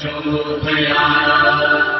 就不会来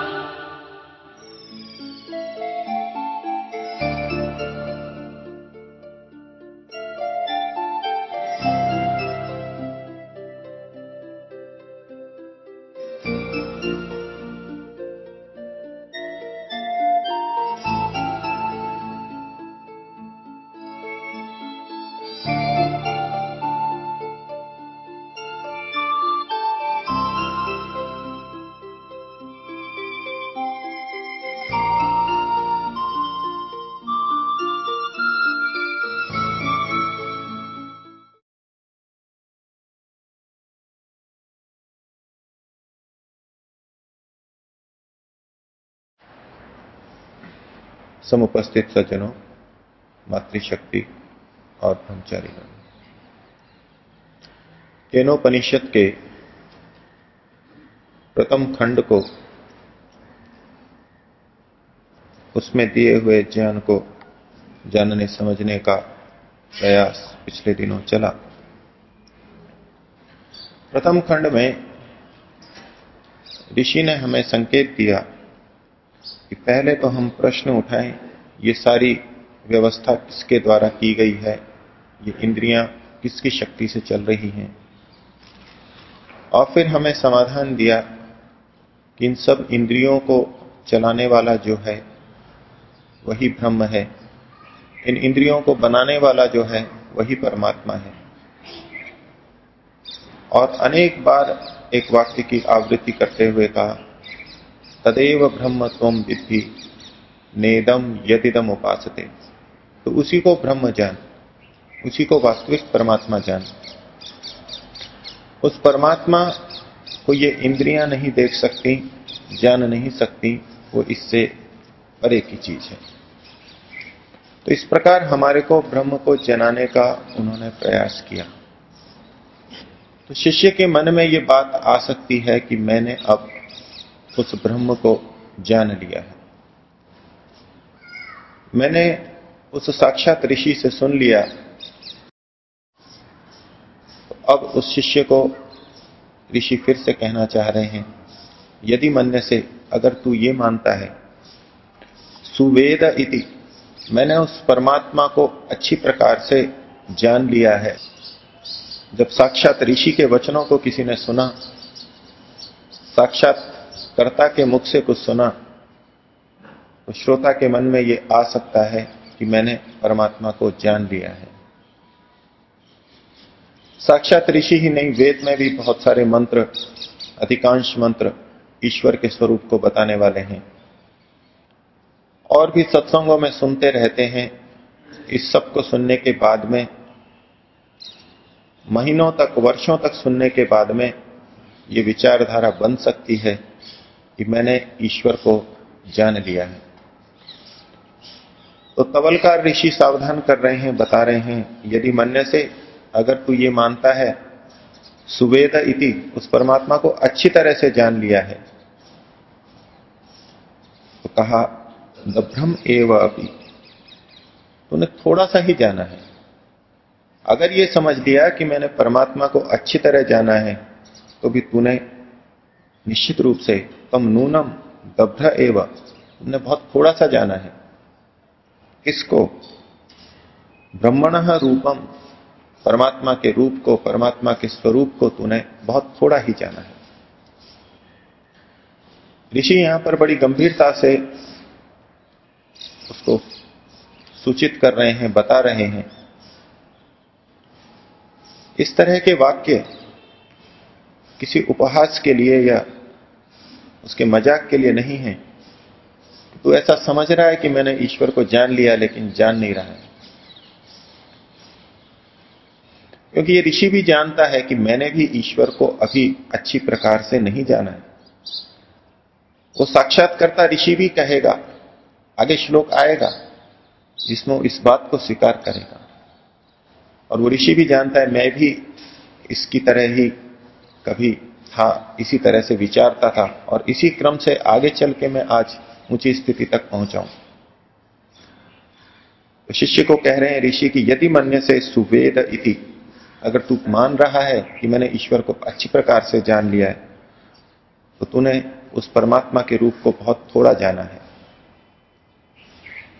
समुपस्थित सज्जनों, मातृशक्ति और ब्रह्मचारी केनोपनिषद के प्रथम खंड को, उसमें दिए हुए ज्ञान को जानने, समझने का प्रयास पिछले दिनों चला। प्रथम खंड में ऋषि ने हमें संकेत दिया कि पहले तो हम प्रश्न उठाएँ, ये सारी व्यवस्था किसके द्वारा की गई है? ये इंद्रियाँ किसकी शक्ति से चल रही हैं? और फिर हमें समाधान दिया कि इन सब इंद्रियों को चलाने वाला जो है, वही ब्रह्म है। इन इंद्रियों को बनाने वाला जो है, वही परमात्मा है। और अनेक बार एक वाक्य की आवृत्ति करते हुए कहा तदेव ब्रह्म त्वम विद्धि। नेदम यदिदम उपासते। तो उसी को ब्रह्म जान, उसी को वास्तविक परमात्मा जान। उस परमात्मा को ये इंद्रियाँ नहीं देख सकती, जान नहीं सकती, वो इससे परे की चीज़ है। तो इस प्रकार हमारे को ब्रह्म को जनाने का उन्होंने प्रयास किया। तो शिष्य के मन में ये बात आ सकती है कि मैंने अब उस ब्रह्म को जान लिया है। मैंने उस साक्षात ऋषि से सुन लिया। तो अब उस शिष्य को ऋषि फिर से कहना चाह रहे हैं, यदि मन्य से अगर तू ये मानता है, सुवेद इति, मैंने उस परमात्मा को अच्छी प्रकार से जान लिया है। जब साक्षात ऋषि के वचनों को किसी ने सुना, साक्षात कर्ता के मुख से कुछ सुना तो श्रोता के मन में ये आ सकता है कि मैंने परमात्मा को जान लिया है। साक्षात ऋषि ही नहीं, वेद में भी बहुत सारे मंत्र, अधिकांश मंत्र ईश्वर के स्वरूप को बताने वाले हैं। और भी सत्संगों में सुनते रहते हैं, इस सबको सुनने के बाद में, महीनों तक, वर्षों तक सुनने के बाद में ये विचारधारा बन सकती है। कि मैंने ईश्वर को जान लिया है। तो तवलकार ऋषि सावधान कर रहे हैं, बता रहे हैं, यदि मन्य से अगर तू ये मानता है, सुवेद इति, उस परमात्मा को अच्छी तरह से जान लिया है। तो कहा ब्रह्म एव अभी तूने थोड़ा सा ही जाना है। अगर ये समझ लिया कि मैंने परमात्मा को अच्छी तरह जाना है तो भी तूने निश्चित रूप से तम नूनम दभ्र एव। तुमने बहुत थोड़ा सा जाना है। किसको? ब्रह्मण रूपम, परमात्मा के रूप को, परमात्मा के स्वरूप को तूने बहुत थोड़ा ही जाना है। ऋषि यहाँ पर बड़ी गंभीरता से उसको सूचित कर रहे हैं, बता रहे हैं। इस तरह के वाक्य किसी उपहास के लिए या उसके मज़ाक के लिए नहीं है। तो ऐसा समझ रहा है कि मैंने ईश्वर को जान लिया, लेकिन जान नहीं रहा है। क्योंकि ये ऋषि भी जानता है कि मैंने भी ईश्वर को अभी अच्छी प्रकार से नहीं जाना है। वो साक्षात्कर्ता ऋषि भी कहेगा, आगे श्लोक आएगा, जिसमें इस बात को स्वीकार करेगा। और वो ऋषि भी जानता है, मैं भी इसकी तरह ही कभी था, इसी तरह से विचारता था और इसी क्रम से आगे चल के मैं आज ऊँची स्थिति तक पहुंचाऊं तो शिष्य को कह रहे हैं, ऋषि, की यदि मन्य से सुवेद इति, अगर तू मान रहा है कि मैंने ईश्वर को अच्छी प्रकार से जान लिया है तो तूने उस परमात्मा के रूप को बहुत थोड़ा जाना है।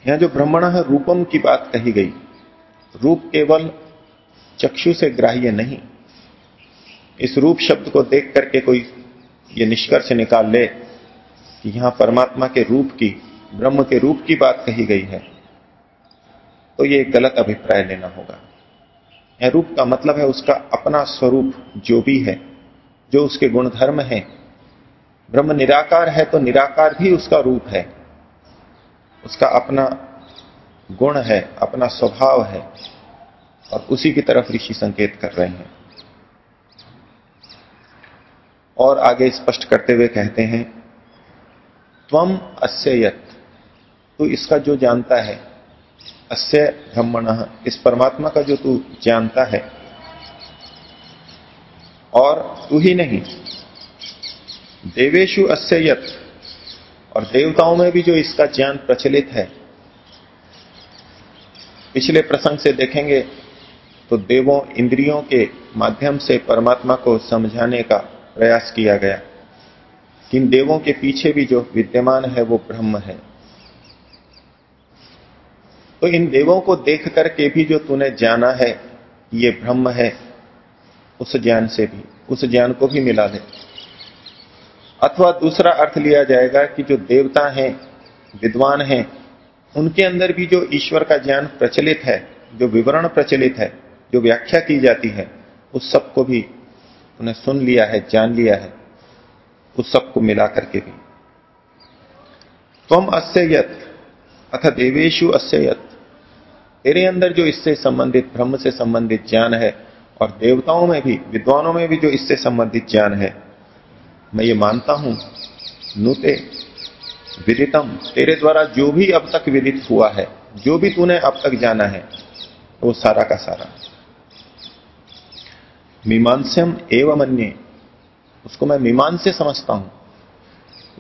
यहाँ जो ब्रह्मण है रूपम की बात कही गई, रूप केवल चक्षु से ग्राह्य नहीं इस रूप शब्द को देख करके कोई ये निष्कर्ष निकाल ले कि यहाँ परमात्मा के रूप की, ब्रह्म के रूप की बात कही गई है तो ये गलत अभिप्राय लेना होगा। यह रूप का मतलब है उसका अपना स्वरूप जो भी है, जो उसके गुणधर्म है। ब्रह्म निराकार है तो निराकार भी उसका रूप है। उसका अपना गुण है, अपना स्वभाव है, और उसी की तरफ़ ऋषि संकेत कर रहे हैं। और आगे स्पष्ट करते हुए कहते हैं त्वम अस्ययत। तू इसका जो जानता है, अस्य ब्रह्मण। इस परमात्मा का जो तू जानता है, और तू ही नहीं देवेशु अस्ययत। और देवताओं में भी जो इसका ज्ञान प्रचलित है, पिछले प्रसंग से देखेंगे तो देवों इंद्रियों के माध्यम से परमात्मा को समझाने का प्रयास किया गया। कि इन देवों के पीछे भी जो विद्यमान है, वो ब्रह्म है। तो इन देवों को देख करके भी जो तूने जाना है, ये ब्रह्म है, उस ज्ञान से भी, उस ज्ञान को भी मिला दे अथवा दूसरा अर्थ लिया जाएगा कि जो देवता हैं, विद्वान हैं, उनके अंदर भी जो ईश्वर का ज्ञान प्रचलित है, जो विवरण प्रचलित है, जो व्याख्या की जाती है, उस सबको भी उन्हें सुन लिया है, जान लिया है, उस सबको मिला करके भी। तुम अस्ययत, अथ देवेशु अस्ययत। तेरे अंदर जो इससे संबंधित, ब्रह्म से संबंधित ज्ञान है, और देवताओं में भी, विद्वानों में भी जो इससे संबंधित ज्ञान है, मैं ये मानता हूँ, नुते, विदितम। तेरे द्वारा जो भी अब तक विदित हुआ है, जो भी तूने अब तक जाना है, वो सारा का सारा। मीमांस्यम एवं अन्य उसको मैं मीमान से समझता हूँ।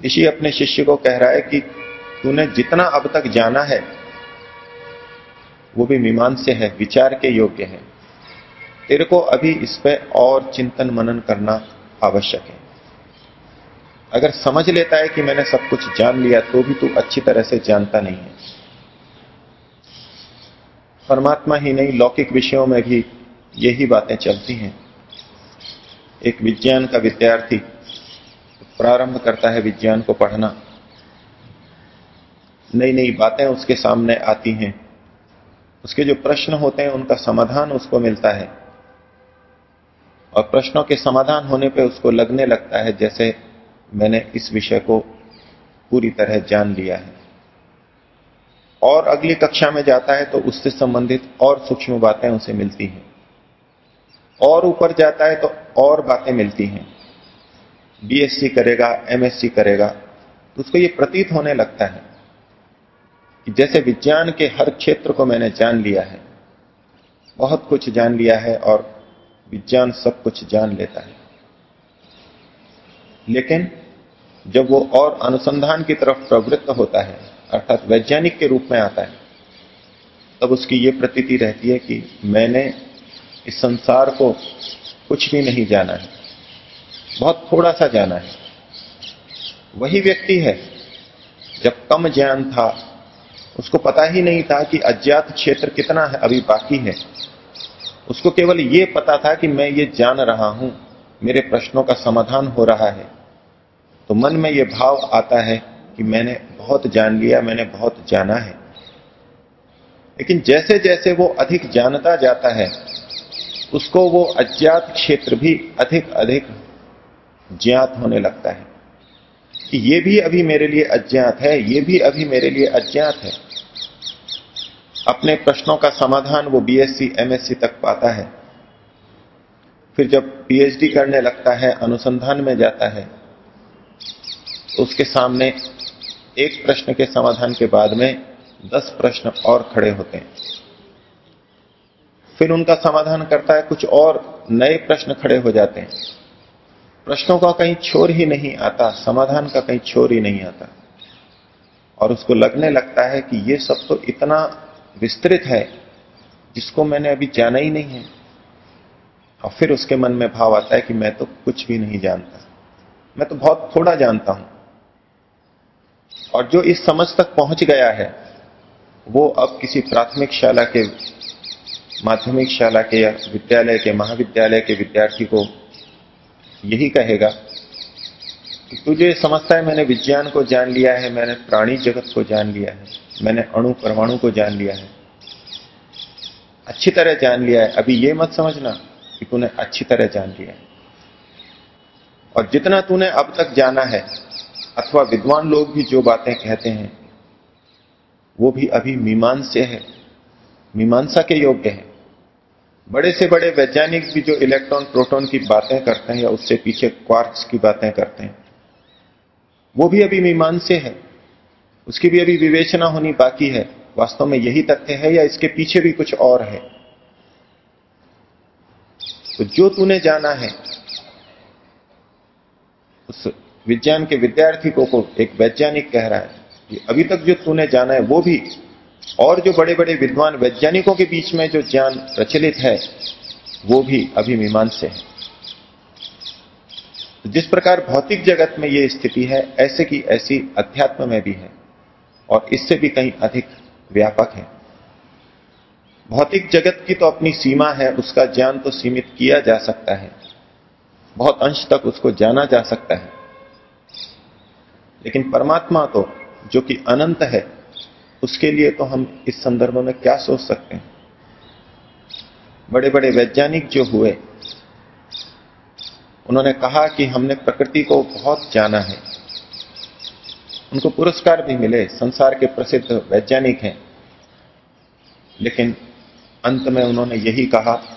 ऋषि अपने शिष्य को कह रहा है कि तूने जितना अब तक जाना है, वो भी मीमान से है, विचार के योग्य है। तेरे को अभी इस पर और चिंतन मनन करना आवश्यक है। अगर समझ लेता है कि मैंने सब कुछ जान लिया तो भी तू अच्छी तरह से जानता नहीं है। परमात्मा ही नहीं, लौकिक विषयों में भी यही बातें चलती हैं। एक विज्ञान का विद्यार्थी प्रारंभ करता है विज्ञान को पढ़ना। नई नई बातें उसके सामने आती हैं। उसके जो प्रश्न होते हैं, उनका समाधान उसको मिलता है। और प्रश्नों के समाधान होने पे उसको लगने लगता है, जैसे मैंने इस विषय को पूरी तरह जान लिया है। और अगली कक्षा में जाता है तो उससे संबंधित और सूक्ष्म बातें उसे मिलती हैं। और ऊपर जाता है तो और बातें मिलती हैं। बीएससी करेगा एमएससी करेगा तो उसको ये प्रतीत होने लगता है कि जैसे विज्ञान के हर क्षेत्र को मैंने जान लिया है, बहुत कुछ जान लिया है और विज्ञान सब कुछ जान लेता है। लेकिन जब वो और अनुसंधान की तरफ़ प्रवृत्त होता है, अर्थात वैज्ञानिक के रूप में आता है, तब उसकी ये प्रतीति रहती है कि मैंने इस संसार को कुछ भी नहीं जाना है। बहुत थोड़ा सा जाना है। वही व्यक्ति है, जब कम ज्ञान था, उसको पता ही नहीं था कि अज्ञात क्षेत्र कितना है, अभी बाकी है। उसको केवल ये पता था कि मैं ये जान रहा हूँ, मेरे प्रश्नों का समाधान हो रहा है। तो मन में ये भाव आता है कि मैंने बहुत जान लिया, मैंने बहुत जाना है। लेकिन जैसे जैसे वो अधिक जानता जाता है उसको वो अज्ञात क्षेत्र भी अधिक अधिक ज्ञात होने लगता है। कि ये भी अभी मेरे लिए अज्ञात है, ये भी अभी मेरे लिए अज्ञात है। अपने प्रश्नों का समाधान वो बीएससी एमएससी तक पाता है। फिर जब पीएचडी करने लगता है, अनुसंधान में जाता है तो उसके सामने एक प्रश्न के समाधान के बाद में दस प्रश्न और खड़े होते हैं। फिर उनका समाधान करता है, कुछ और नए प्रश्न खड़े हो जाते हैं। प्रश्नों का कहीं छोर ही नहीं आता, समाधान का कहीं छोर ही नहीं आता। और उसको लगने लगता है कि ये सब तो इतना विस्तृत है, जिसको मैंने अभी जाना ही नहीं है। और फिर उसके मन में भाव आता है कि मैं तो कुछ भी नहीं जानता। मैं तो बहुत थोड़ा जानता हूँ। और जो इस समझ तक पहुँच गया है, वो अब किसी प्राथमिक शाला के माध्यमिक शाला के या विद्यालय के, महाविद्यालय के विद्यार्थी को यही कहेगा कि तुझे समझता है मैंने विज्ञान को जान लिया है, मैंने प्राणी जगत को जान लिया है, मैंने अणु परमाणु को जान लिया है। अच्छी तरह जान लिया है। अभी ये मत समझना कि तूने अच्छी तरह जान लिया है। और जितना तूने अब तक जाना है, अथवा विद्वान लोग भी जो बातें कहते हैं, वो भी अभी मीमांसे है, मीमांसा के योग्य है। बड़े से बड़े वैज्ञानिक भी जो इलेक्ट्रॉन प्रोटॉन की बातें करते हैं या उससे पीछे क्वार्क्स की बातें करते हैं वो भी अभी मीमांसे है। उसकी भी अभी विवेचना होनी बाकी है। वास्तव में यही तथ्य है या इसके पीछे भी कुछ और है? तो जो तूने जाना है उस विज्ञान के विद्यार्थी को, को एक वैज्ञानिक कह रहा है कि अभी तक जो तूने जाना है वो भी और जो बड़े बड़े विद्वान वैज्ञानिकों के बीच में जो ज्ञान प्रचलित है, वो भी अभी मीमांस है। जिस प्रकार भौतिक जगत में ये स्थिति है, ऐसे की ऐसी अध्यात्म में भी है और इससे भी कहीं अधिक व्यापक है। भौतिक जगत की तो अपनी सीमा है, उसका ज्ञान तो सीमित किया जा सकता है। बहुत अंश तक उसको जाना जा सकता है। लेकिन परमात्मा तो जो कि अनंत है उसके लिए तो हम इस संदर्भ में क्या सोच सकते हैं? बड़े बड़े वैज्ञानिक जो हुए, उन्होंने कहा कि हमने प्रकृति को बहुत जाना है। उनको पुरस्कार भी मिले, संसार के प्रसिद्ध वैज्ञानिक हैं। लेकिन अंत में उन्होंने यही कहा,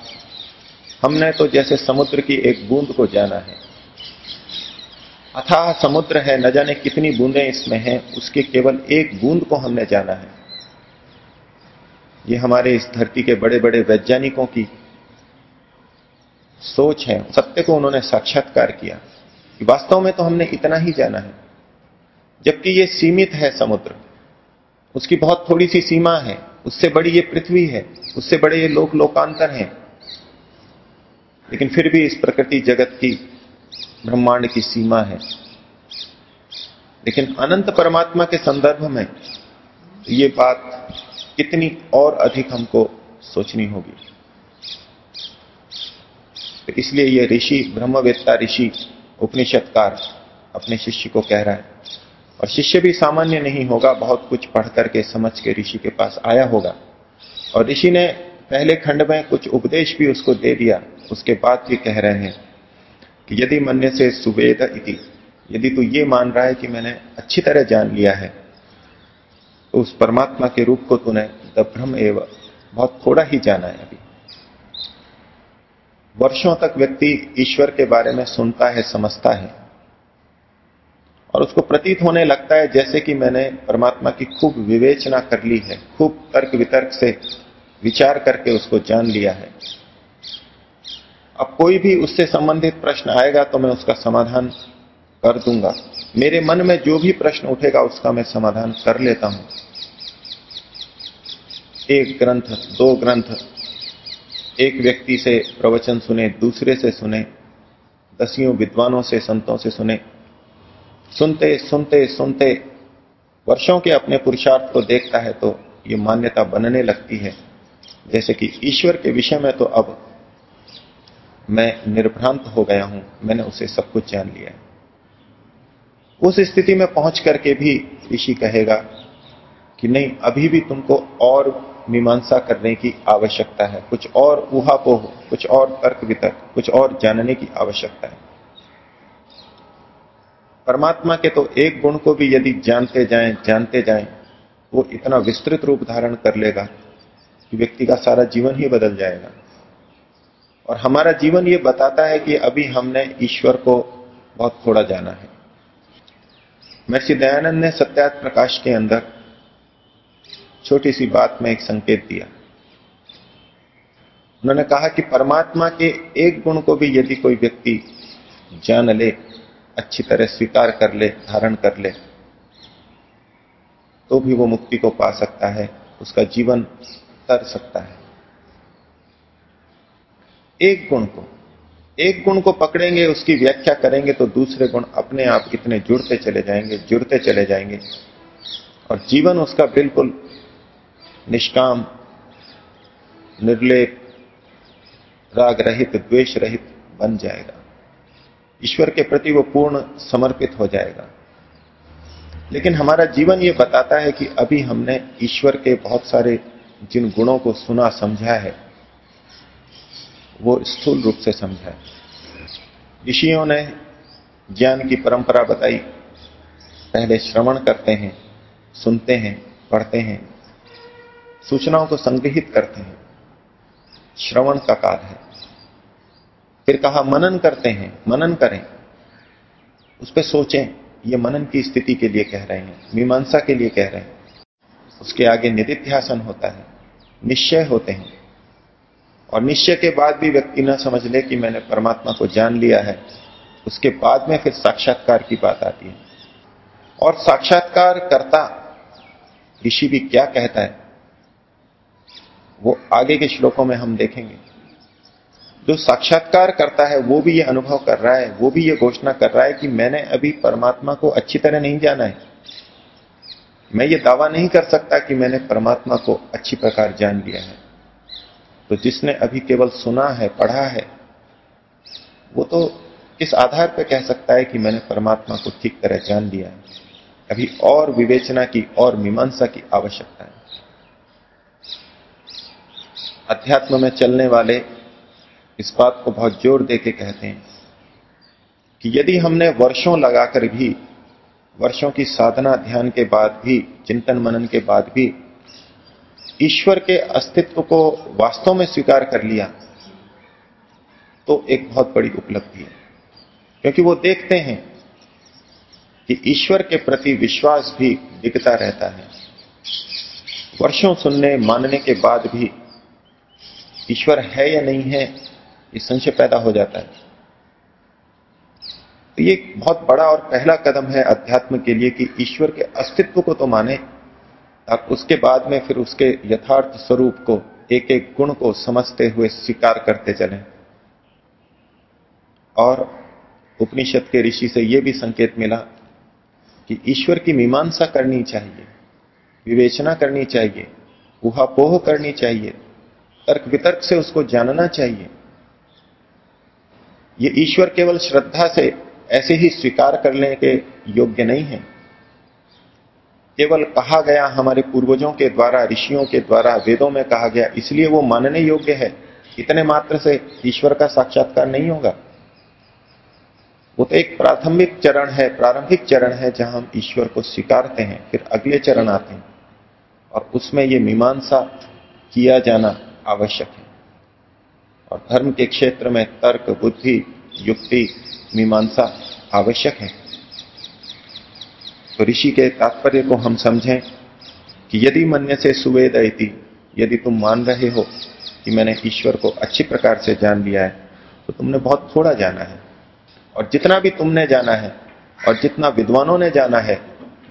हमने तो जैसे समुद्र की एक बूंद को जाना है। अथाह समुद्र है, न जाने कितनी बूंदें इसमें हैं, उसके केवल एक बूंद को हमने जाना है। ये हमारे इस धरती के बड़े बड़े वैज्ञानिकों की सोच है, सत्य को उन्होंने साक्षात्कार किया। कि वास्तव में तो हमने इतना ही जाना है, जबकि ये सीमित है समुद्र। उसकी बहुत थोड़ी सी सीमा है, उससे बड़ी ये पृथ्वी है, उससे बड़े ये लोक लोकांतर हैं। लेकिन फिर भी इस प्रकृति जगत की ब्रह्मांड की सीमा है। लेकिन अनंत परमात्मा के संदर्भ में ये बात कितनी और अधिक हमको सोचनी होगी। तो इसलिए ये ऋषि, ब्रह्मवेत्ता ऋषि, उपनिषदकार अपने शिष्य को कह रहा है। और शिष्य भी सामान्य नहीं होगा, बहुत कुछ पढ़ करके समझ के ऋषि के पास आया होगा। और ऋषि ने पहले खंड में कुछ उपदेश भी उसको दे दिया, उसके बाद भी कह रहे हैं कि यदि मन्य से सुवेद इति, यदि तू ये मान रहा है कि मैंने अच्छी तरह जान लिया है तो उस परमात्मा के रूप को तूने दभ्रम एवं बहुत थोड़ा ही जाना है अभी। वर्षों तक व्यक्ति ईश्वर के बारे में सुनता है, समझता है, और उसको प्रतीत होने लगता है जैसे कि मैंने परमात्मा की खूब विवेचना कर ली है, खूब तर्क वितर्क से विचार करके उसको जान लिया है। अब कोई भी उससे संबंधित प्रश्न आएगा तो मैं उसका समाधान कर दूँगा। मेरे मन में जो भी प्रश्न उठेगा उसका मैं समाधान कर लेता हूँ। एक ग्रंथ, दो ग्रंथ। एक व्यक्ति से प्रवचन सुने, दूसरे से सुने, दसियों विद्वानों से, संतों से सुने। सुनते सुनते सुनते वर्षों के अपने पुरुषार्थ को देखता है तो ये मान्यता बनने लगती है। जैसे कि ईश्वर के विषय में तो अब मैं निर्भ्रांत हो गया हूँ, मैंने उसे सब कुछ जान लिया। उस स्थिति में पहुँच करके भी ऋषि कहेगा कि नहीं, अभी भी तुमको और मीमांसा करने की आवश्यकता है। कुछ और ऊहापोह, कुछ और तर्क वितर्क, कुछ और जानने की आवश्यकता है। परमात्मा के तो एक गुण को भी यदि जानते जाएँ जानते जाएँ, वो इतना विस्तृत रूप धारण कर लेगा कि व्यक्ति का सारा जीवन ही बदल जाएगा। और हमारा जीवन ये बताता है कि अभी हमने ईश्वर को बहुत थोड़ा जाना है। महर्षि दयानंद ने सत्यात प्रकाश के अंदर छोटी सी बात में एक संकेत दिया। उन्होंने कहा कि परमात्मा के एक गुण को भी यदि कोई व्यक्ति जान ले, अच्छी तरह स्वीकार कर ले, धारण कर ले तो भी वो मुक्ति को पा सकता है, उसका जीवन तर सकता है। एक गुण को। एक गुण को पकड़ेंगे, उसकी व्याख्या करेंगे तो दूसरे गुण अपने आप इतने जुड़ते चले जाएँगे, जुड़ते चले जाएँगे। और जीवन उसका बिल्कुल निष्काम, निर्लेप राग रहित द्वेष रहित बन जाएगा। ईश्वर के प्रति वो पूर्ण समर्पित हो जाएगा। लेकिन हमारा जीवन ये बताता है कि अभी हमने ईश्वर के बहुत सारे जिन गुणों को सुना, समझा है वो स्थूल रूप से समझा ऋषियों ने ज्ञान की परंपरा बताई। पहले श्रवण करते हैं, सुनते हैं, पढ़ते हैं, सूचनाओं को संग्रहित करते हैं। श्रवण का काल है। फिर कहा, मनन करते हैं, मनन करें। उस पर सोचें, ये मनन की स्थिति के लिए कह रहे हैं, मीमांसा के लिए कह रहे हैं। उसके आगे निधिध्यासन होता है, निश्चय होते हैं। और निश्चय के बाद भी व्यक्ति न समझ ले कि मैंने परमात्मा को जान लिया है, उसके बाद में फिर साक्षात्कार की बात आती है। और साक्षात्कार करता ऋषि भी क्या कहता है, वो आगे के श्लोकों में हम देखेंगे। जो साक्षात्कार करता है, वो भी ये अनुभव कर रहा है, वो भी ये घोषणा कर रहा है कि मैंने अभी परमात्मा को अच्छी तरह नहीं जाना है। मैं ये दावा नहीं कर सकता कि मैंने परमात्मा को अच्छी प्रकार जान लिया है। तो जिसने अभी केवल सुना है, पढ़ा है, वो तो किस आधार पर कह सकता है कि मैंने परमात्मा को ठीक तरह जान लिया है। अभी और विवेचना की और मीमांसा की आवश्यकता है। अध्यात्म में चलने वाले इस बात को बहुत ज़ोर दे के कहते हैं कि यदि हमने वर्षों लगाकर भी, वर्षों की साधना, ध्यान के बाद भी, चिंतन मनन के बाद भी ईश्वर के अस्तित्व को वास्तव में स्वीकार कर लिया तो एक बहुत बड़ी उपलब्धि है। क्योंकि वो देखते हैं कि ईश्वर के प्रति विश्वास भी दिखता रहता है। वर्षों सुनने, मानने के बाद भी ईश्वर है या नहीं है, ये संशय पैदा हो जाता है। तो ये बहुत बड़ा और पहला कदम है अध्यात्म के लिए कि ईश्वर के अस्तित्व को तो माने और उसके बाद में फिर उसके यथार्थ स्वरूप को एक एक गुण को समझते हुए स्वीकार करते चले। और उपनिषद के ऋषि से यह भी संकेत मिला कि ईश्वर की मीमांसा करनी चाहिए, विवेचना करनी चाहिए, उहापोह करनी चाहिए तर्क वितर्क से उसको जानना चाहिए। ये ईश्वर केवल श्रद्धा से ऐसे ही स्वीकार करने के योग्य नहीं है। केवल कहा गया हमारे पूर्वजों के द्वारा, ऋषियों के द्वारा, वेदों में कहा गया, इसलिए वो मानने योग्य है। इतने मात्र से ईश्वर का साक्षात्कार नहीं होगा। वो तो एक प्राथमिक चरण है, प्रारंभिक चरण है, जहाँ हम ईश्वर को स्वीकारते हैं, फिर अगले चरण आते हैं। और उसमें ये मीमांसा किया जाना आवश्यक है। और धर्म के क्षेत्र में तर्क, बुद्धि, युक्ति, मीमांसा आवश्यक है। तो ऋषि के तात्पर्य को हम समझें कि यदि मन्य से सुवेद यदि तुम मान रहे हो कि मैंने ईश्वर को अच्छी प्रकार से जान लिया है तो तुमने बहुत थोड़ा जाना है। और जितना भी तुमने जाना है, और जितना विद्वानों ने जाना है,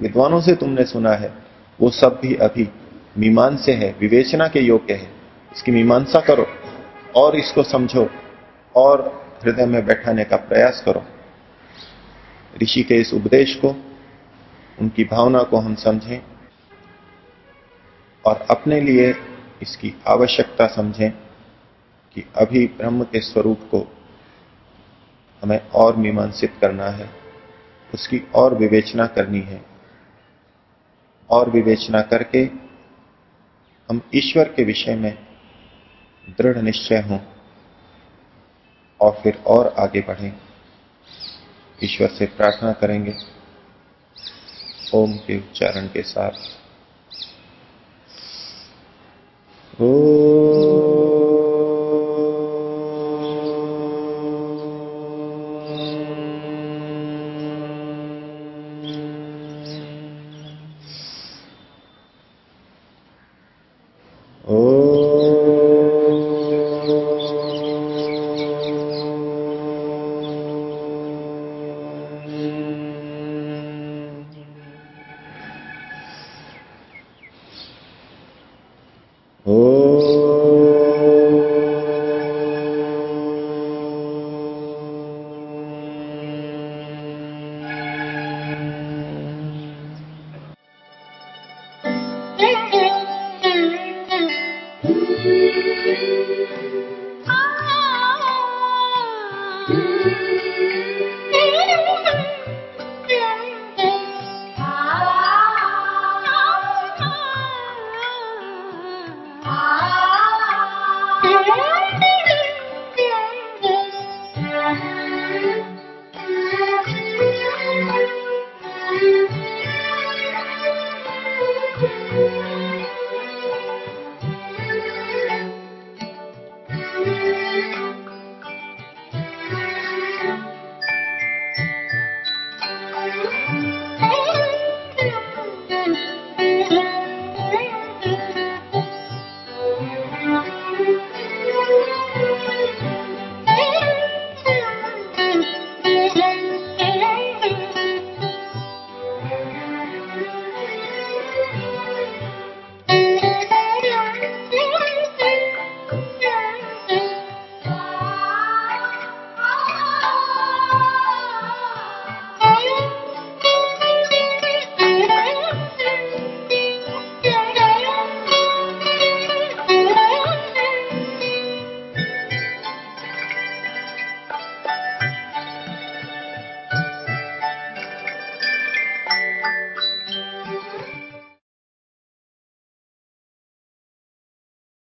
विद्वानों से तुमने सुना है, वो सब भी अभी मीमान से है, विवेचना के योग्य है। इसकी मीमांसा करो, और इसको समझो, और हृदय में बैठाने का प्रयास करो। ऋषि के इस उपदेश को उनकी भावना को हम समझें और अपने लिए इसकी आवश्यकता समझें कि अभी ब्रह्म के स्वरूप को हमें और मीमांसित करना है, उसकी और विवेचना करनी है। और विवेचना करके हम ईश्वर के विषय में दृढ़ निश्चय हों और फिर और आगे बढ़ें। ईश्वर से प्रार्थना करेंगे। ओम के उच्चारण के साथ। ओ